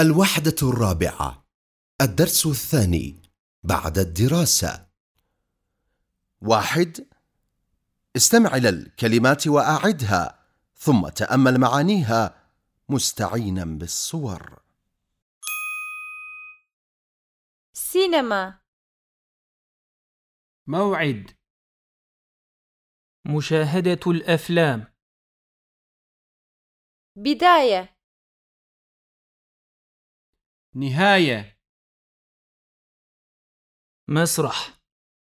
الوحدة الرابعة الدرس الثاني بعد الدراسة. واحد استمع إلى الكلمات وأعدها ثم تأمل معانيها مستعينا بالصور. سينما. موعد. مشاهدة الأفلام. بداية. نهاية. مسرح.